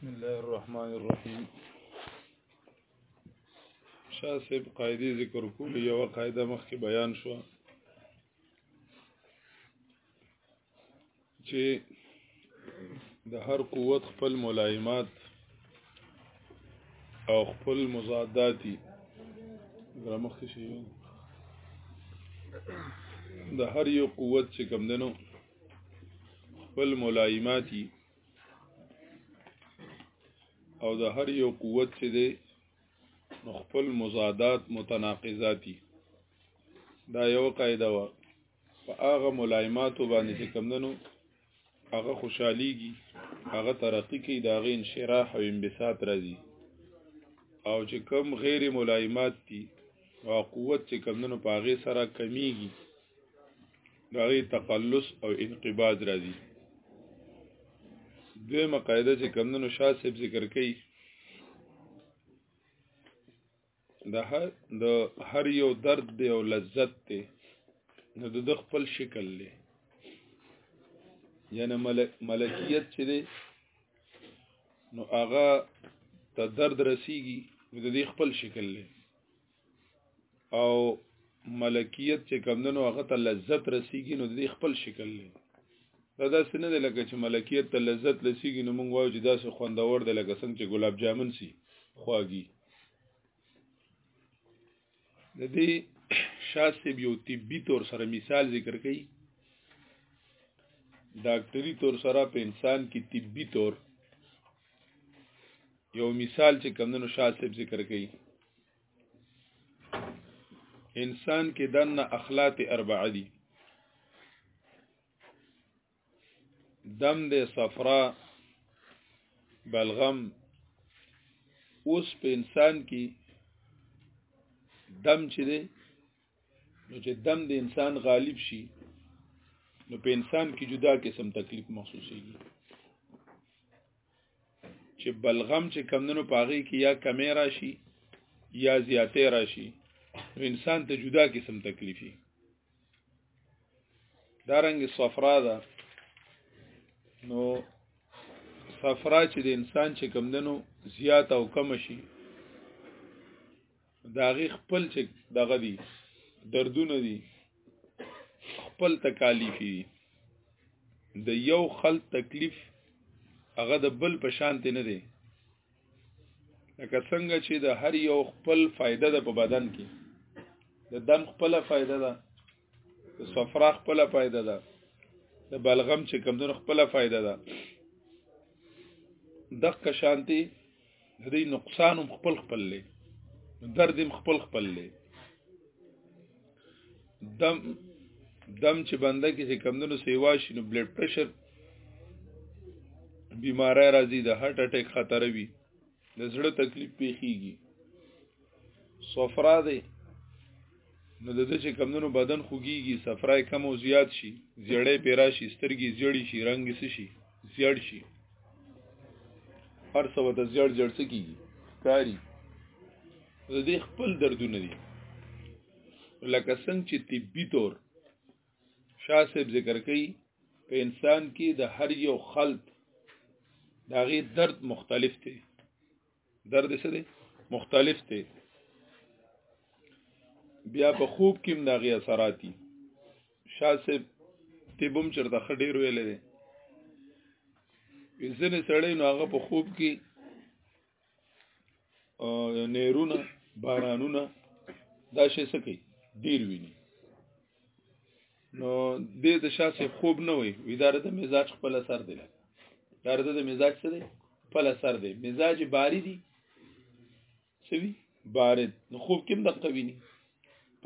بسم الله الرحمن الرحیم شاه صاحب قاعده ذکر کول یو قاعده مخکې بیان شو چې د هر قوت خپل ملایمات او خپل مضاداتی درمخې شي د هر یو قوت چې کم دنو خپل ملایماتی او د هر یو قوت چې دی نو خپل مزادات متناقضاتی دا یو قاعده و په هغه ملایماتو باندې چې کمندنو هغه خوشحاليږي هغه ترقی کوي دا غي انشراح او انبساط راځي او چې کم غیر ملایمات دي او قوت چې کمندنو په هغه سره کمیږي دغه تقلص او انقباض راځي دویمه قاعده چې کمندونو شاه صاحب ذکر کړي د هر د هر یو درد دی او لذت دی نو د خپل شکل دی یعنی ملک ملکیت چې دی نو هغه ته درد رسیږي د دې خپل شکل دی او ملکیت چې کمندنو هغه ته لذت رسیږي نو د خپل شکل لري دا داسې نه دی لکه چې ملکیت ته لذت رسیږي نو موږ وایو چې داسې خوندور دی لکه څنګه چې ګلاب جامن سي خواږي د دې شاسب یو طبي تور سره مثال ذکر کړي ډاکټري تور سره په انسان کې طبي تور یو مثال چې کمندونو شاسب ذکر کړي انسان کې دنه اخلاق اربعه دي دم د صفرا بلغم اوس په انسان کې دم چې دی نو چې دم د انسان غالب شي نو په انسان کې جدا قسم تکلیف محسوسېږي چې بلغم چې کمندونو پاغي کې یا کمی راشي یا زیاتې راشي نو انسان ته جدا قسم تکلیفي دارنګ صفرا ده نو صفرا چې د انسان چې کمندونو زیات او کم شي داغه خپل چې دغه دي دردونه دي خپل تکالیف دي د یو خلک تکلیف هغه د بل په شان ته نه دی لکه څنګه چې د هر یو خپل فائدہ ده په بدن کې د دم خپل فائدہ ده صفرا خپل فائدہ ده د بلغم چې کمدون خپل فائدہ ده دغه شانتي د دې نقصان هم خپل خپل لې درد هم خپل خپل لې دم دم چې بنده کې چې کمدونو سیوا شي نو بلډ پريشر بیماری راځي د هارت اٹیک خطر وي د زړه تکلیف پیخیږي صفرا دی نو د دې چې کمونو بدن خوګيږي صفرای کم او زیات شي زیړې پیرا شي سترګې زیړې شي رنگ سي شي زیړ شي هر څه وته زیړ زیړ څه کیږي کاری د دې خپل دردونه دي لکه څنګه چې طبي تور شاه صاحب ذکر کوي په انسان کې د هر یو خلط دا غي درد مختلف دی درد څه دی مختلف دی بیا په خوب کې دا غي اثراتي شاه صاحب تیبم چرته خډیر ویل دی ځنه سړی نو هغه په خوب کې نیرونه بارانونه دا شي سکی ډیر ویني نو د د شاسې خوب نه وي اداره د مزاج خپل اثر دی اداره د مزاج څه دی خپل اثر دی مزاج باري دي سوي بارد نو خوب کوم د قویني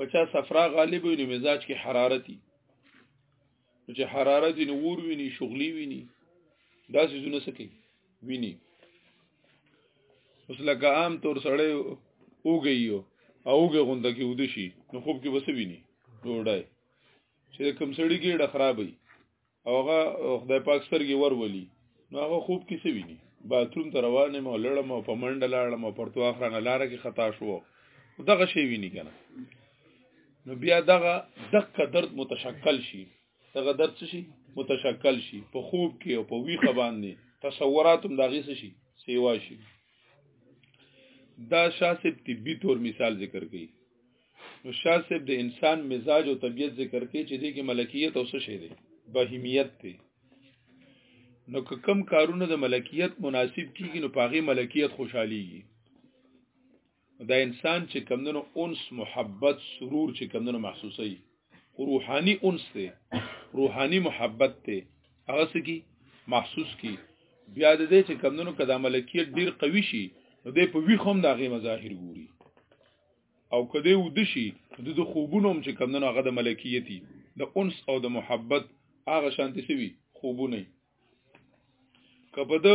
50 صفرا غالب وي نو مزاج کې حرارتي نو چې حرارت ویني ور ویني شغلي ویني دا سيزونه سکي ویني اوس لکه عام طور سړی اوګيو اوګه غونډه کې ود شي نو خوب کې وسه ویني ډوډۍ چې کم سړی کې ډه خرابې اوغه خدای پاک سترګي ور ولي نو هغه خوب کې سه ویني باثروم ته روانه مو لړم په منډه لاړم پرتو اخرانه لار کې خطا شو دغه شی ویني کنه نو بیا دغه دغه درد متشکل شي دغه درد څه شي متشکل شي په خوب کې او په ویخه باندې تصورات هم دغه څه شي سیوا شي دا شاسب طبي تور مثال ذکر کړي نو شاسب د انسان مزاج او طبيعت ذکر کړي چې دغه ملکیت او څه شي دي بهیمیت دی نو که کم کارونه د ملکیت مناسب کیږي نو پاغي ملکیت خوشحاليږي دا انسان چې کمندونو انس محبت سرور چې کمندونو محسوسي روحاني انس ته روحاني محبت ته هغه سکی محسوس کی بیا د دې چې کمندونو کدا ملکیت ډیر قوي شي نو دې په وی خوم داغه مظاهر ګوري او کده ود شي د خوبونو هم چې کمندونو هغه د ملکیتي د انس او د محبت هغه شانتي سوي خوبونه کپه د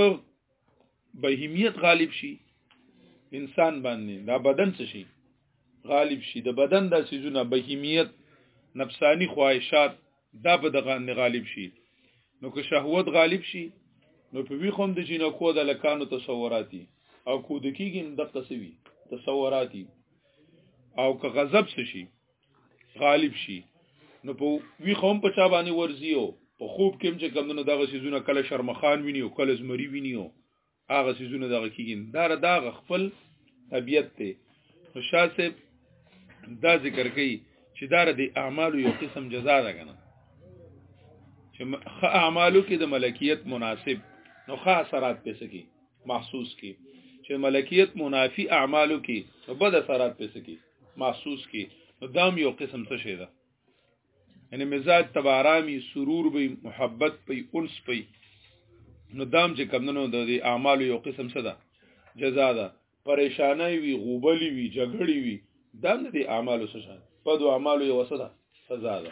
بهیمیت غالب شي انسان باندې دا بدن څه شي غالب شي د بدن د سيزونه بهیمیت نفسانی خواهشات دا په دغه نه غالب شي نو که شهوت غالب شي نو په وی خوم د جنو کو د لکانو تصوراتي او کو د کیګم د قصوی تصوراتي او که غضب شي غالب شي نو په وی قوم په چا باندې ورزیو په خوب کې چې کمونه دغه سيزونه کله شرمخان ویني او کله زمری ویني او هغه سيزونه دغه کیږي دا دغه خپل طبيعت ته شاسب دا ذکر کوي چې دا د اعمالو یو قسم جزا ده کنه چې اعمالو کې د ملکیت مناسب نو ښه اثرات پېښ کی محسوس کی چې ملکیت منافی اعمالو کې بد اثرات پېښ کی محسوس کی نو دام یو قسم څه شي ده یعنی مزاج تبارامی سرور به محبت په انس په نو دام چې کمندونو د اعمال یو قسم څه ده جزا ده پریشانای وی غوبلی وی جګړی وی دام د اعمالو څه شي په دوه اعمالو یو څه ده سزا ده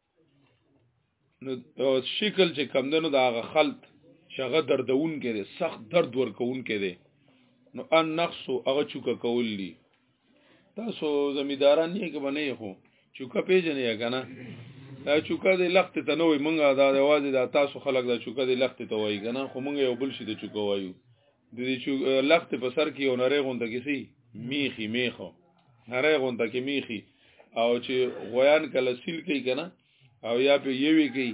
نو شکل چې کم دنو دا غ خلط شغه دردون کې دي سخت درد ورکون کې دي نو ان نقص هغه چوکا کول دي تاسو زمیداران نه کې بنې خو چوکا پیژنې کنه دا چوکا د لخت ته نوې مونږه دا د وازي دا تاسو خلک دا چوکا د لخت ته وایي کنه خو مونږ یو بل شي ته چوکا وایو د دې چې لخت په سر کې یو نری غونډه کې سي میخي میخو نری غونډه کې میخي او چې غویان کله سیل کوي کنه او یا په یوي کې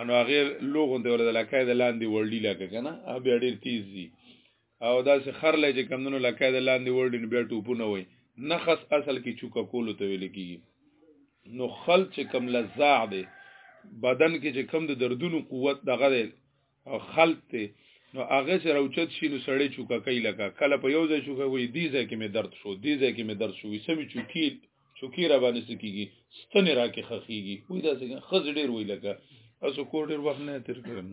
انو هغه لوغون دی ولدا لکه د لاندې ورډی لکه کنه او بیا ډیر تیز دي او دا چې خر لې چې کمونو لکه د لاندې ورډی بیا ټوپونه وای نخص اصل کې چوکا کولو ته ویل کیږي نو خل چې کم لزاع دی بدن کې چې کم د دردونو قوت دغه دی او خلط ته نو هغه سره اوچت شي نو سړی چوکا کوي لکه کله په یو ځای چوکا وي دی ځای کې مې درد شو دی ځای کې مې درد شو سمې چوکي چوکي را باندې سکیږي ستنې را کې خخيږي وې دا څنګه خز ډیر وې لکه اسو کور ډیر وخت نه تیر کړم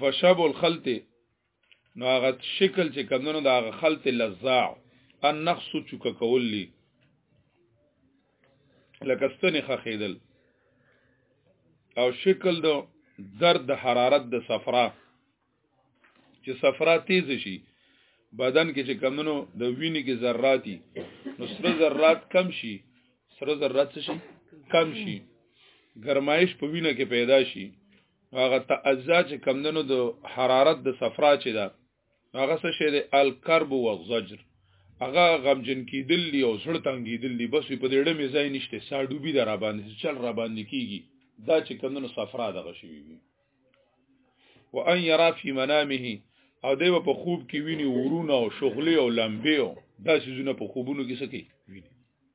فشاب الخلط نو هغه شکل چې کمونو د هغه خلط لزاع ان نقص چوک کولی لکه ستنې خخېدل او شکل د درد د حرارت د صفرا چې صفرا تیز شي بدن کې چې کمونو د وینې کې ذراتي نو سره ذرات کم شي سره ذرات شي کم شي گرمایش په وینه کې پیدا شي هغه تأذا چې کمندنو د حرارت د صفرا چې ده هغه څه شه د الکرب او الزجر هغه غمجن کیدل دی او سړ تنګیدل دی بس په دې ډمه ځای نشته ساډوبي در باندې چل را باندې کیږي دا چې کمندنو صفرا دغه شي وي وان يرى في منامه او دی په خوب کې ویني ورونه او شغلې او لمبې او دا سيزونه په خوبونو کې سکی ویني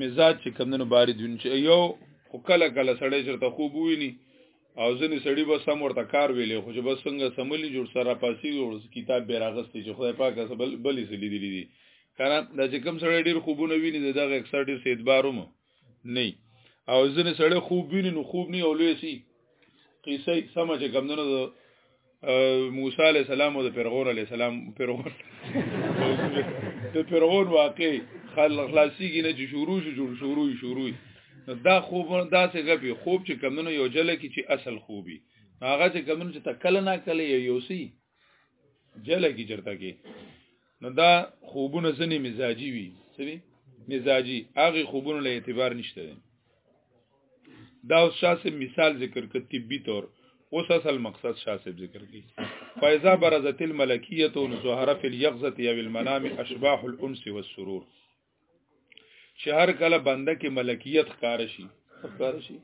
مزاج چې کمندونو باري دن چې یو خو کله کله سړی چرته خوب ویني او ځنې سړی به سم ورته کار ویلې خو چې بس څنګه سملی جوړ سره پاسي جوړ کتاب به راغستې چې خدای پاک سره بل بلې سلی دي دي کنه دا چې کم سړی ډیر خوبونه ویني دغه اکثر ډیر سیدباروم نه او ځنې سړی خوب ویني نو خوب نه اولې سي قصه سم چې کمندونو د موسی علی السلام او د فرعون علی السلام فرعون د فرعون واقع خلق خلاصيږي نه چې شروع شو جوړ شروع شروع دا خوب دا څه غبي خوب چې کمندونو یو جله کې چې اصل خوبي هغه چې کمندونو چې تکل نه کله یو سی جله کې چرته کې نو دا خوبونه ځنې مزاجي وي څه وي مزاجي هغه خوبونه له اعتبار نشته دي دا اوس شاسې مثال ذکر کړ طبي طور اوس اصل مقصد شاسې ذکر کړي فایزا برزت الملکیه و ظهر فی الیقظه او المنام اشباح الانس والسرور چې هر کله بنده کې ملکیت ښکار شي ښکار شي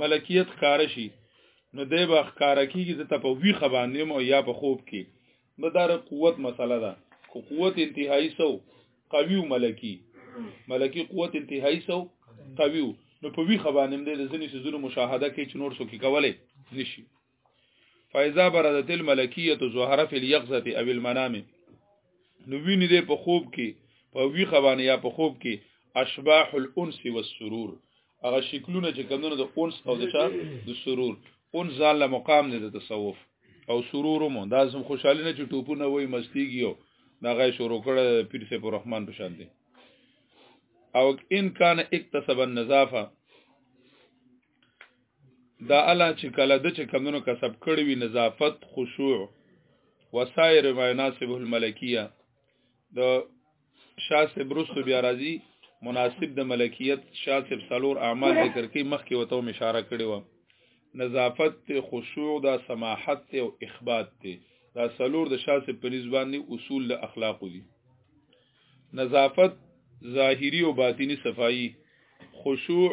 ملکیت ښکار شي نو دی به ښکار کیږي د په وی خباندې مو یا په خوب کې نو دا د قوت مسله ده خو قوت انتهایی سو قوی او ملکی ملکی قوت انتهایی سو قوی نو په وی خباندې د ځینې سيزونو مشاهده کې چې نور څوک کولای نشي فایزا بردت الملکیه ظهر فی الیقظه او المنام نو ویني دې په خوب کې په وی خوانه یا په خوب کې اشباح الانس والسرور هغه شکلونه چې کمونه د انس او د چا د سرور اون ځان له مقام دې د تصوف او سرور مو دا سم خوشاله نه چې ټوپونه وای مستیږي او دا غي شروع کړه پیر سه پر رحمان په شان دي او ان کان اکتسب النظافه دا الا چې کله د چې کمونو کسب کړی وي نظافت خشوع وسائر ما يناسبه الملکیه د شاسب رسو بیا راځي مناسب د ملکیت شاسب سلور اعمال ذکر کوي مخکې وته اشاره کړې و نظافت ته خشوع دا سماحت ته او اخبات ته دا سلور د شاسب په نسبت اصول د اخلاق دي نظافت ظاهری او باطینی صفائی خشوع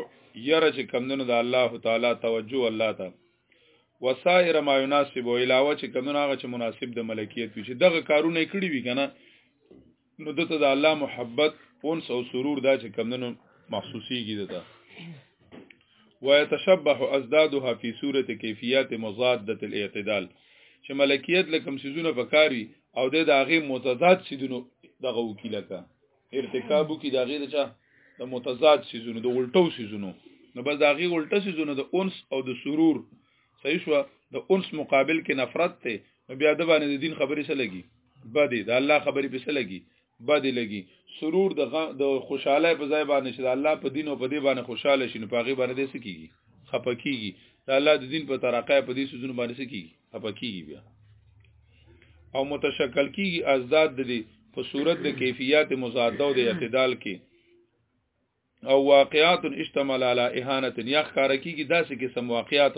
یره چې کمندونو د الله تعالی توجه الله ته وسائر ما يناسب او علاوه چې کمندونو هغه چې مناسب د ملکیت وي چې دغه کارونه کړی وي کنه نو دته د الله محبت اونس او سرور دا چې کمندونو محسوسیږي دته ويتشبه ازدادها في صوره كيفيات مضاده الاعتدال چې ملکیت لکم سيزونه پکاري او د هغه متضاد سيزونو دغه وکي لکه ارتکابو کې د هغه د چا د متضاد سيزونو د الټو سيزونو نو بس د هغه الټه سيزونو د انس او د سرور صحیح شو د انس مقابل کې نفرت ته بیا د باندې د دین خبرې سره لګي بدې د الله خبرې په سره لګي بد لګي سرور د د خوشاله په ځای باندې چې الله په دین او په دې باندې خوشاله شي نو پاغي باندې دې سکیږي خپکیږي د الله د دین په ترقه په دې سوزونه باندې سکیږي خپکیږي بیا او متشکل کیږي ازداد د دې په صورت د کیفیت مزاده او د اعتدال کې او واقعات اشتمل علی اهانه یا ښکار کیږي داسې قسم واقعات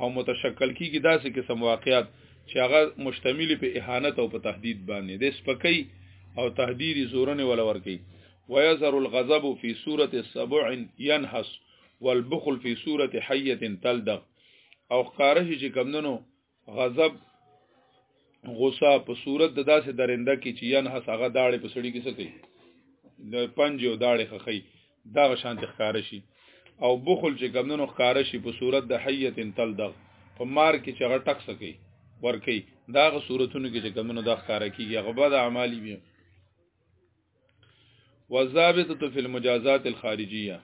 او متشکل کیږي داسې قسم واقعات چې هغه مشتمل په اهانت او په تهدید باندې د سپکۍ او تهدید زورنه ولا ورکی ويظهر الغضب في سوره السبع ينحس والبخل في سوره حيه تلدغ او خارج چې کمندنو غضب غصه په صورت د داسې درنده کې چې ینه هغه داړې په سړی کې څه کوي د پنج او داړې خخی دا شان تخکار شي او بخل چې کمونو خکار شي په صورت د حیت تل دغ په مار کې چې هغه ټک سکی ورکی دا غ صورتونو کې چې کمونو د خکار کیږي هغه بد اعمالی بیا والضابطه فی المجازات الخارجیه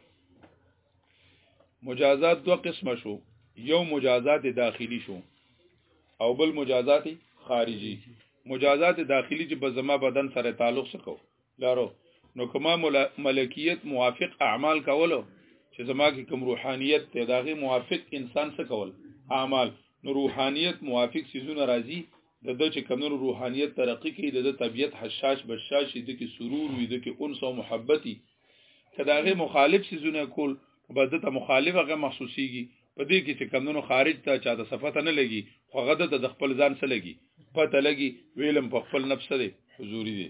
مجازات دو قسمه شو یو مجازات داخلی شو او بل مجازات خارجي مجازات داخلي چې په زما بدن سره تعلق سکو لارو نو کما ملکیت موافق اعمال کولو چې زما کې کوم روحانیت ته داغه موافق انسان سکول اعمال نو روحانیت موافق سيزونه راځي د د چې کمنو روحانيت ترقی کې د طبيعت حشاش بشاش د کې سرور وي د کې انس او محبتي کداغه مخالف سيزونه کول به د ته مخالف هغه محسوسيږي په دې کې چې کمنو خارج ته چا د صفته نه لګي خو غده د خپل ځان سره لګي پته لګي ویلم په خپل نفس دی حضوري دی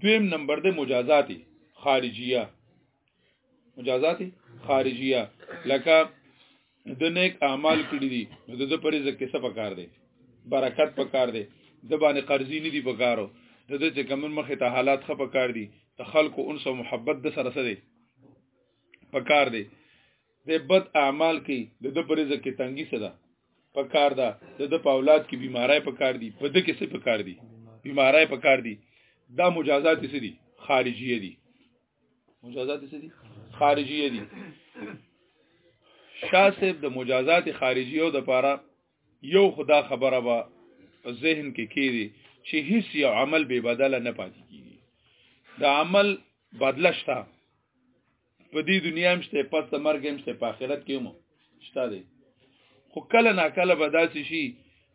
دویم نمبر د مجازاتي خارجیه مجازات خارجیه لکه د نیک اعمال کړی دي نو د پر رزق کې څه پکار دی برکت پکار دی د باندې قرضې نه دی پکارو د دې چې کمن مخه ته حالات خه پکار دي د خلکو انس او محبت د سره سره پکار دی د بد اعمال کې د د پر رزق کې تنګي صدا پکار ده د د په اولاد کې بیمارای پکار دي په د کې څه پکار دي بیمارای پکار دي دا مجازات څه دي خارجي دي مجازات څه دي خارجي دي شاسب د مجازات خارجي او د پاره یو خدا خبره به ذهن کې کیږي چې هیڅ یو عمل به بدله نه پاتې کیږي د عمل بدلشتا په دې دنیا مشته پس د مرګ مشته په آخرت کې مو شته دی خو کله نا کله به داسې شي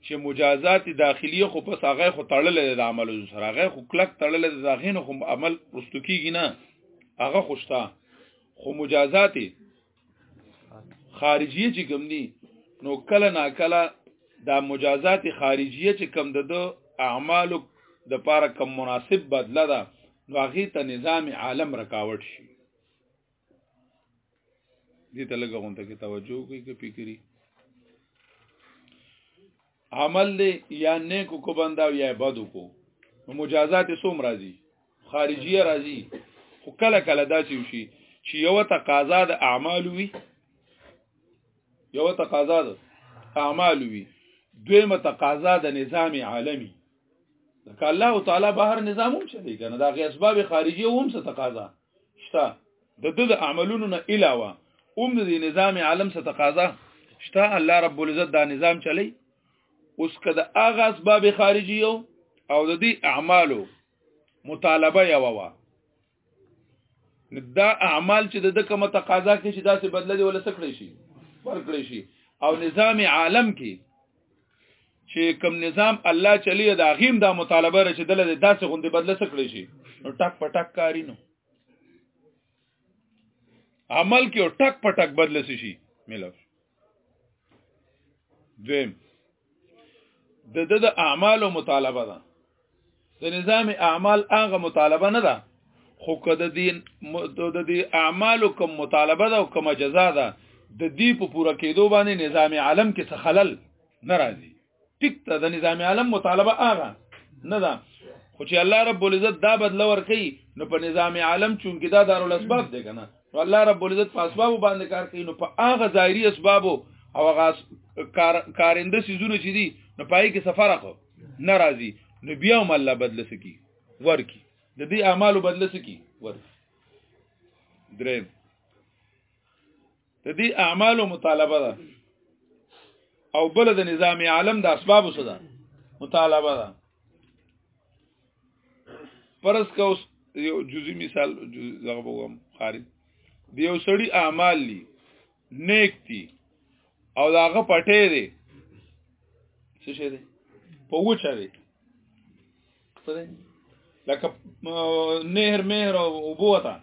چې مجازات داخلي خو پس هغه خو تړلې د عمل سره هغه خو کلک تړلې د داخینو خو عمل رستو کیږي نه هغه خوشتا خو مجازات خارجیه چې کوم دي نو کله نا کله دا مجازات خارجیه چې کوم د اعمالو د پاره کم مناسب بدله ده نو هغه ته نظام عالم رکاوټ شي دې ته لږه غونډه کې توجه کوي کې فکرې عمل دې یا نیکو کو بندا یا بدو کو نو مجازات سوم راځي خارجیه راځي خو کله کله دا چې شي چې یو تقاضا د اعمال وي یو تقاضا د اعمال وي دویمه تقاضا د نظام عالمی لکه الله تعالی بهر نظام هم چلی کنه دا غي اسباب خارجي هم څه تقاضا شته د د د عملونو نه علاوه اوم د نظام عالم څخه تقاضا شته الله رب العزت دا نظام چلی اوس کده اغه اسباب خارجي یو او د دې اعمالو مطالبه یو وا دا اعمال چې د کومه تقاضا کې چې داسې بدله دی ولا سکړی شي ورکړی شي او نظام عالم کې چې کوم نظام الله چلی دا غیم دا مطالبه را چې دله داسې غوندې بدله سکړي شي نو ټک په ټک کاری نو عمل کې او ټک په ټک بدله شي ملو دویم د د اعمالو مطالبه ده د نظام اعمال هغه مطالبه نه ده خو کده دین د دې اعمالو کوم مطالبه ده او کومه جزا ده د دې په پوره کېدو باندې نظام عالم کې څه خلل ناراضي ټیک ته د نظام عالم مطالبه هغه نه ده خو چې الله رب العزت دا بدل ورکي نو په نظام عالم چونګې دا دارول اسباب دی کنه نو الله رب العزت په اسباب باندې کار کوي نو په هغه ظاهري اسباب او هغه کار کارنده سيزونه چې دي نو پای کې سفر اخو ناراضي نو بیا هم الله بدل سکی ورکی د دې اعمالو بدل سکی ورکی درې د دې اعمالو مطالبه ده او بل د نظام عالم د اسباب سره مطالبه ده پرس کا اوس یو جزئی مثال دغه وګم خاري دی یو سړی اعمال لی نیک دی او داغه پټه دی څه شه دی په وچه دی لکه نهر مهر او بوته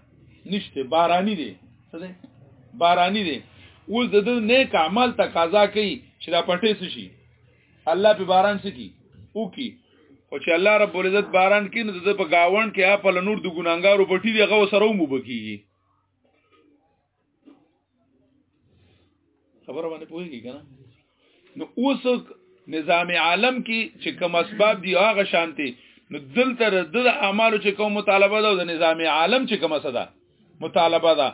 نشته بارانی دی څه دی بارانی دی اوس د نیک عمل تقاضا کوي چې دا پټه شي الله په باران سکی او کی او چې الله رب العزت باران کې نو د په گاوند کې اپ له نور د ګناګارو پټي دی غو سره مو بکیږي خبره باندې پوهیږي کنه نو اوس نظام عالم کې چې کوم اسباب دی هغه شانتي نو دلته د اعمالو چې کوم مطالبه ده د نظام عالم چې کومه صدا مطالبه ده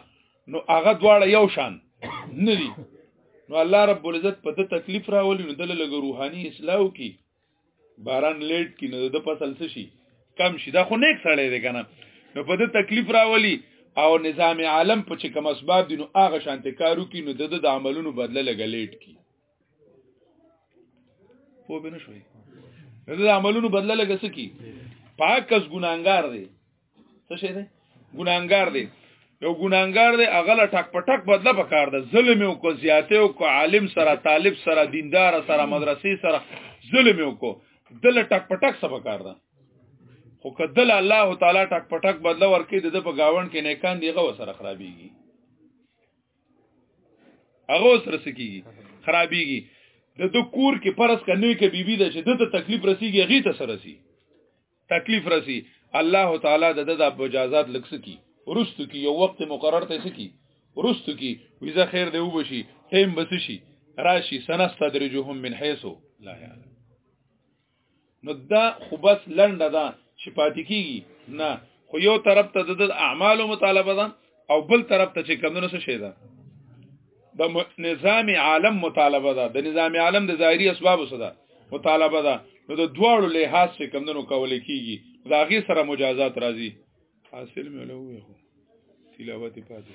نو هغه دواړه یو شان نه دي نو الله رب العزت په د تکلیف راولي نو دل لګ روحاني اسلام کی باران لیټ کی نو د فصل څه شي کم شي دا خو نیک سړی دی کنه نو په د تکلیف راولي او نظام عالم په چې کوم اسباب دي نو هغه شانته کارو کی نو د د عملونو بدله لګ لیټ کی پو به نه شوي د عملونو بدله لګ سکی پاک کس ګناګار دی څه شي دی ګناګار دی یو ګناګار دی هغه لا ټک پټک بدله پکار ده ظلم او کو زیاته او کو عالم سره طالب سره دیندار سره مدرسې سره ظلم او کو دل ټک پټک سبا کار ده خو کدل الله تعالی ټک پټک بدله ورکې د په گاون کې نیکان دیغه وسره خرابيږي هغه سره سکیږي خرابيږي د دو کور کې پرس کنه کې بیبي ده چې د تکلیف رسیږي غي ته سره سي تکلیف رسی الله تعالی د د اجازهات لکس کی ورستو کی یو وخت مقرر ته سکی ورستو کی ویزه خیر دی وبشي ټیم بس شي راشي سنستدرجهم من حيث لا يعلم نو دا خو بس لنډه ده چې پاتې کیږي نه خو یو طرف ته د اعمالو مطالبه ده او بل طرف ته چې کمونه څه شي ده د نظام عالم مطالبه ده د نظام عالم د ظاهري اسباب څه ده مطالبه ده نو د دواړو لحاظ څخه کمندونو کول کیږي دا غي سره مجازات راځي حاصل مې له وې خو تلاوت پاتې